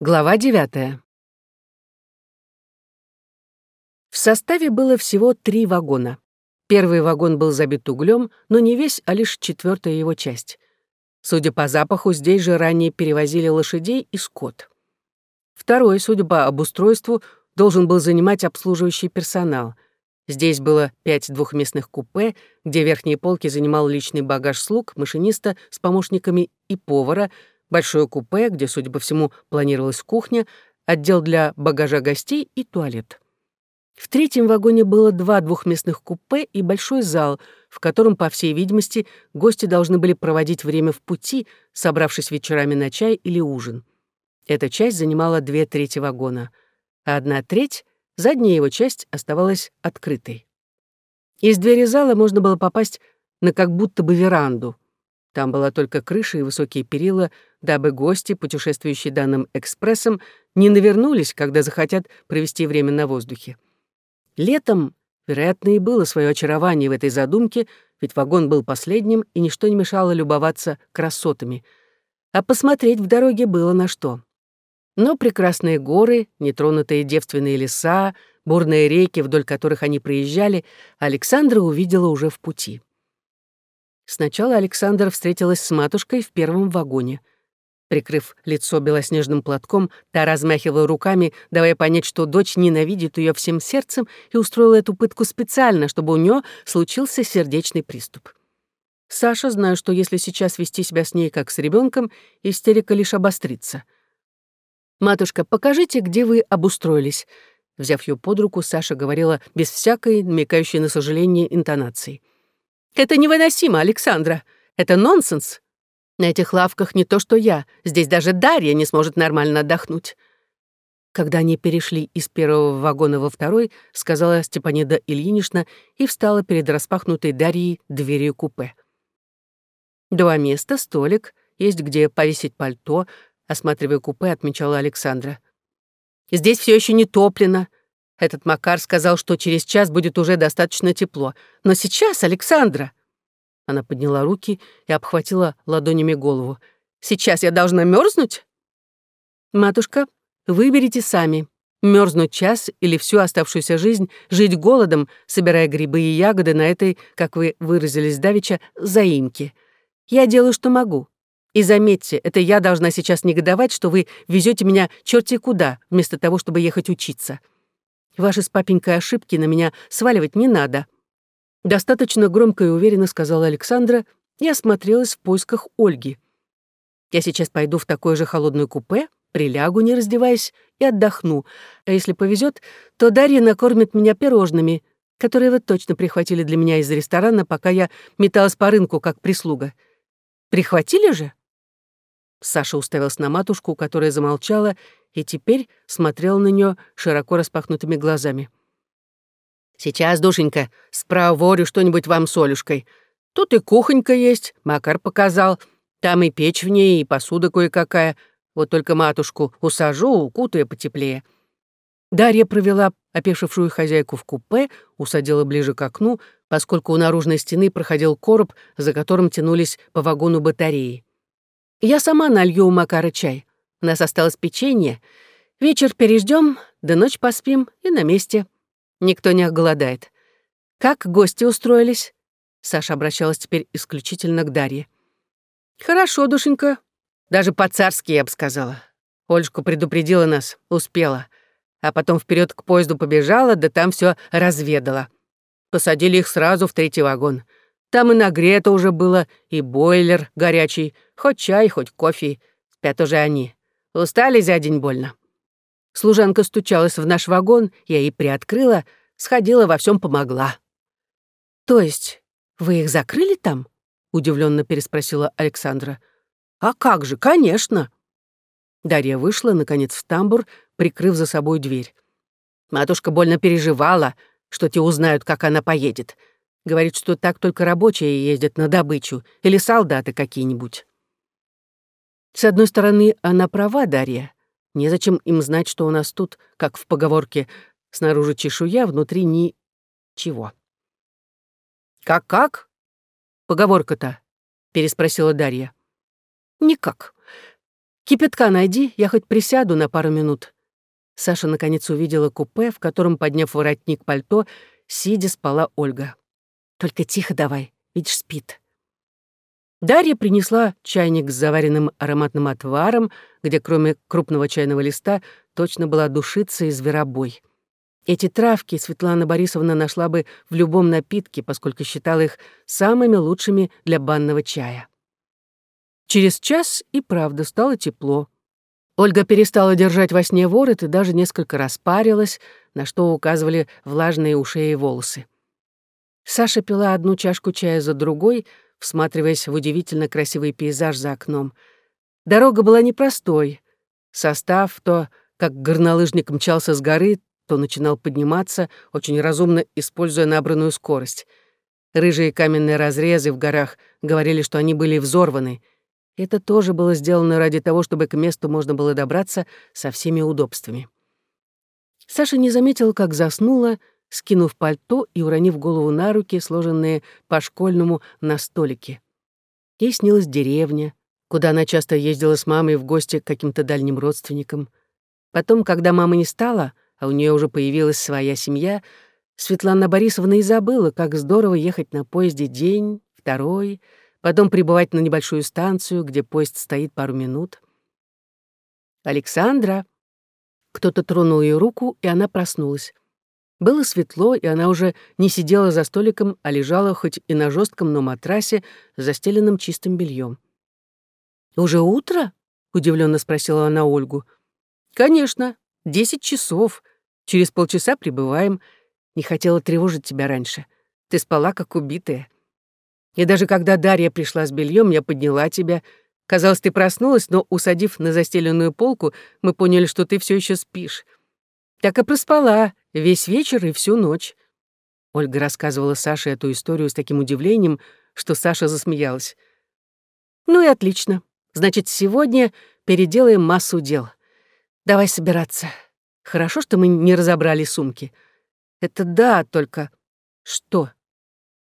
Глава девятая. В составе было всего три вагона. Первый вагон был забит углем, но не весь, а лишь четвертая его часть. Судя по запаху, здесь же ранее перевозили лошадей и скот. Второй, судя по обустройству, должен был занимать обслуживающий персонал. Здесь было пять двухместных купе, где верхние полки занимал личный багаж слуг, машиниста с помощниками и повара — большое купе, где, судя по всему, планировалась кухня, отдел для багажа гостей и туалет. В третьем вагоне было два двухместных купе и большой зал, в котором, по всей видимости, гости должны были проводить время в пути, собравшись вечерами на чай или ужин. Эта часть занимала две трети вагона, а одна треть, задняя его часть, оставалась открытой. Из двери зала можно было попасть на как будто бы веранду — там была только крыша и высокие перила, дабы гости, путешествующие данным экспрессом, не навернулись, когда захотят провести время на воздухе. Летом, вероятно, и было свое очарование в этой задумке, ведь вагон был последним, и ничто не мешало любоваться красотами. А посмотреть в дороге было на что. Но прекрасные горы, нетронутые девственные леса, бурные реки, вдоль которых они проезжали, Александра увидела уже в пути. Сначала Александра встретилась с матушкой в первом вагоне. Прикрыв лицо белоснежным платком, та размахивала руками, давая понять, что дочь ненавидит ее всем сердцем и устроила эту пытку специально, чтобы у нее случился сердечный приступ. Саша, зная, что если сейчас вести себя с ней как с ребенком, истерика лишь обострится. «Матушка, покажите, где вы обустроились», Взяв ее под руку, Саша говорила без всякой намекающей на сожаление интонации. Это невыносимо, Александра. Это нонсенс. На этих лавках не то что я. Здесь даже Дарья не сможет нормально отдохнуть. Когда они перешли из первого вагона во второй, сказала Степанида Ильинична и встала перед распахнутой Дарьей дверью купе. Два места, столик, есть где повесить пальто, осматривая купе, отмечала Александра. Здесь все еще не топлено. Этот Макар сказал, что через час будет уже достаточно тепло. Но сейчас, Александра...» Она подняла руки и обхватила ладонями голову. «Сейчас я должна мерзнуть?» «Матушка, выберите сами. Мерзнуть час или всю оставшуюся жизнь, жить голодом, собирая грибы и ягоды на этой, как вы выразились давеча, заимке. Я делаю, что могу. И заметьте, это я должна сейчас негодовать, что вы везете меня черти куда, вместо того, чтобы ехать учиться. Ваши с папенькой ошибки на меня сваливать не надо». Достаточно громко и уверенно сказала Александра и осмотрелась в поисках Ольги. «Я сейчас пойду в такое же холодное купе, прилягу, не раздеваясь, и отдохну. А если повезет, то Дарья накормит меня пирожными, которые вы точно прихватили для меня из ресторана, пока я металась по рынку, как прислуга. Прихватили же?» Саша уставился на матушку, которая замолчала и теперь смотрел на нее широко распахнутыми глазами. «Сейчас, душенька, спроворю что-нибудь вам с Олюшкой. Тут и кухонька есть, Макар показал. Там и печь в ней, и посуда кое-какая. Вот только матушку усажу, укутая потеплее». Дарья провела опешившую хозяйку в купе, усадила ближе к окну, поскольку у наружной стены проходил короб, за которым тянулись по вагону батареи. «Я сама налью у Макара чай. У нас осталось печенье. Вечер переждем, да ночь поспим и на месте. Никто не оголодает. Как гости устроились?» Саша обращалась теперь исключительно к Дарье. «Хорошо, душенька. Даже по-царски, я бы сказала. Ольжку предупредила нас, успела. А потом вперед к поезду побежала, да там все разведала. Посадили их сразу в третий вагон. Там и нагрето уже было, и бойлер горячий, хоть чай, хоть кофе. Спят уже они. Устали за день больно. Служанка стучалась в наш вагон, я ей приоткрыла, сходила, во всем помогла. То есть вы их закрыли там? удивленно переспросила Александра. А как же, конечно. Дарья вышла, наконец, в тамбур, прикрыв за собой дверь. Матушка больно переживала, что те узнают, как она поедет. Говорит, что так только рабочие ездят на добычу или солдаты какие-нибудь. С одной стороны, она права, Дарья. Незачем им знать, что у нас тут, как в поговорке, снаружи чешуя, внутри ничего. «Как-как? Поговорка-то?» — переспросила Дарья. «Никак. «Кипятка найди, я хоть присяду на пару минут». Саша наконец увидела купе, в котором, подняв воротник пальто, сидя спала Ольга. «Только тихо давай, видишь, спит». Дарья принесла чайник с заваренным ароматным отваром, где кроме крупного чайного листа точно была душица и зверобой. Эти травки Светлана Борисовна нашла бы в любом напитке, поскольку считала их самыми лучшими для банного чая. Через час и правда стало тепло. Ольга перестала держать во сне ворот и даже несколько раз парилась, на что указывали влажные уши и волосы. Саша пила одну чашку чая за другой, всматриваясь в удивительно красивый пейзаж за окном. Дорога была непростой. Состав то, как горнолыжник мчался с горы, то начинал подниматься, очень разумно используя набранную скорость. Рыжие каменные разрезы в горах говорили, что они были взорваны. Это тоже было сделано ради того, чтобы к месту можно было добраться со всеми удобствами. Саша не заметила, как заснула, скинув пальто и уронив голову на руки, сложенные по-школьному на столике. Ей снилась деревня, куда она часто ездила с мамой в гости к каким-то дальним родственникам. Потом, когда мамы не стало, а у нее уже появилась своя семья, Светлана Борисовна и забыла, как здорово ехать на поезде день, второй, потом прибывать на небольшую станцию, где поезд стоит пару минут. «Александра!» Кто-то тронул ее руку, и она проснулась. Было светло, и она уже не сидела за столиком, а лежала хоть и на жестком, но матрасе, застеленном чистым бельем. «Уже утро?» — удивленно спросила она Ольгу. «Конечно, десять часов. Через полчаса прибываем. Не хотела тревожить тебя раньше. Ты спала, как убитая. И даже когда Дарья пришла с бельем, я подняла тебя. Казалось, ты проснулась, но, усадив на застеленную полку, мы поняли, что ты все еще спишь. Так и проспала весь вечер и всю ночь. Ольга рассказывала Саше эту историю с таким удивлением, что Саша засмеялась. «Ну и отлично. Значит, сегодня переделаем массу дел. Давай собираться. Хорошо, что мы не разобрали сумки. Это да, только... Что?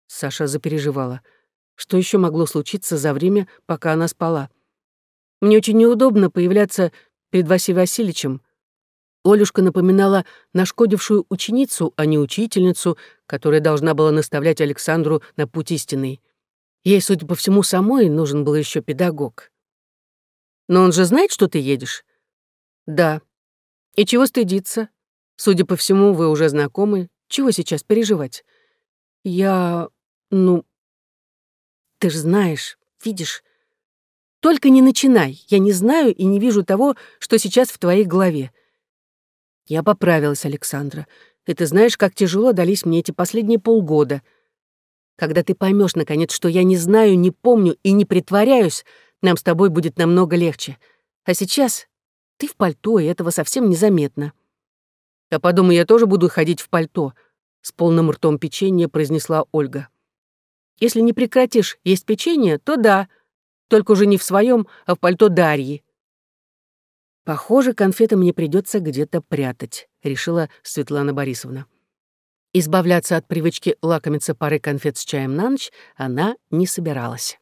Саша запереживала. Что еще могло случиться за время, пока она спала? Мне очень неудобно появляться перед Василием Васильевичем. Олюшка напоминала нашкодившую ученицу, а не учительницу, которая должна была наставлять Александру на путь истинный. Ей, судя по всему, самой нужен был еще педагог. «Но он же знает, что ты едешь?» «Да», и чего стыдиться? Судя по всему, вы уже знакомы. Чего сейчас переживать? Я... ну... Ты ж знаешь, видишь... Только не начинай. Я не знаю и не вижу того, что сейчас в твоей голове. Я поправилась, Александра. И ты знаешь, как тяжело дались мне эти последние полгода. Когда ты поймешь наконец, что я не знаю, не помню и не притворяюсь, нам с тобой будет намного легче. А сейчас ты в пальто, и этого совсем незаметно. Я подумаю, я тоже буду ходить в пальто, с полным ртом печенья произнесла Ольга. Если не прекратишь есть печенье, то да, только уже не в своем, а в пальто Дарьи. Похоже, конфеты мне придется где-то прятать, решила Светлана Борисовна. Избавляться от привычки лакомиться парой конфет с чаем на ночь она не собиралась.